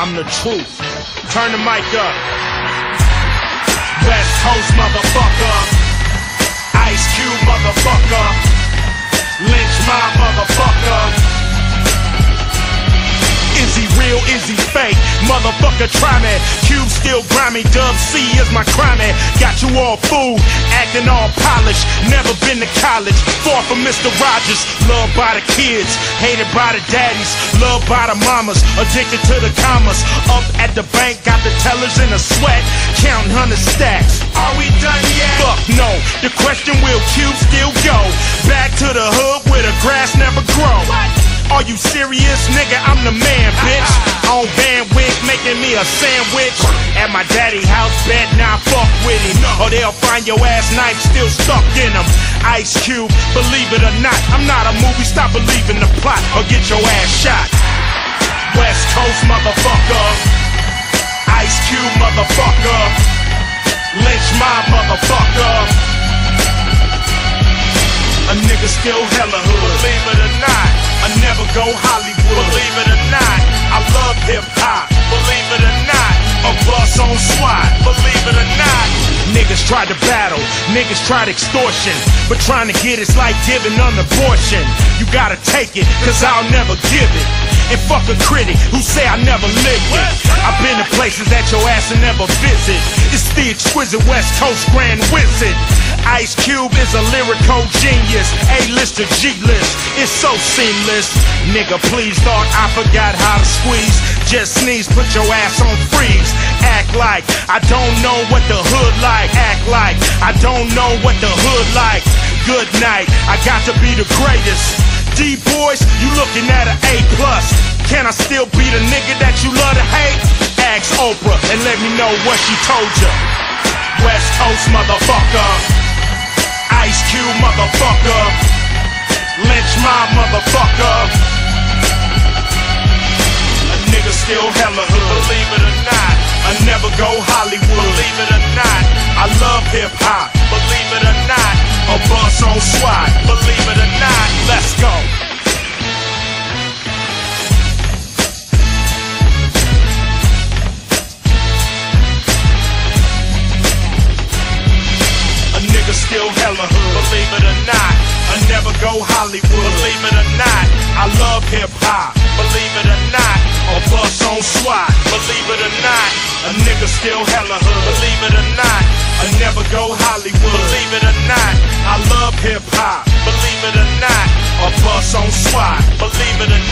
I'm the truth. Turn the mic up. West Coast motherfucker. Ice Cube motherfucker. Lench Mob motherfucker. Is he real? Is he fake? Motherfucker, try me. Cube still grimy. Dub C is my crime. Got you all fooled, acting all polished. Never been to college. Far from Mr. Rogers. Loved by the kids, hated by the daddies. Loved by the mamas, addicted to the commas. Up at the bank, got the tellers in a sweat. Counting hundred stacks. Are we done yet? Fuck no. The question will Cube still go? Back to the hood where the grass never grow. Are you serious, nigga? I'm the man, bitch. Uh-uh. On bandwidth, making me a sandwich. At my daddy house, bet now fuck with him. Or they'll find your ass knife still stuck in him. Ice Cube, believe it or not, I'm not a movie. Stop believing the plot or get your ass shot. West Coast motherfucker. Ice Cube motherfucker. Lench Mob motherfucker. A nigga still hella hood. Believe it or not. I never go Hollywood. Believe it or not, I love hip hop. Believe it or not. Niggas tried to battle, niggas tried extortion. But trying to get it's like giving an abortion. You gotta take it, cause I'll never give it. And fuck a critic who say I never lived it. I've been to places that your ass will never visit. It's the exquisite West Coast Grand Wizard. Ice Cube is a lyrical genius. A-list to G-list. It's so seamless. Nigga, please thought I forgot how to squeeze. Just sneeze, put your ass on freeze. Act like I don't know what the hood like. Act like I don't know what the hood like. Good night, I got to be the greatest. D boys, you looking at an A plus. Can I still be the nigga that you love to hate? Ask Oprah and let me know what she told you. West Coast motherfucker. Ice Cube motherfucker. Hip hop. Believe it or not. A bus on SWAT. Believe it or not. Let's go. A nigga still hella hood. Believe it or not. I never go Hollywood. Believe it or not. I love hip hop. Believe it or not. A bus on SWAT. Believe it or not. A nigga still hella hood. Believe it or not. I never go Hollywood. Believe it or not. I love hip hop. Believe it or not. A bus on SWAT. Believe it or not.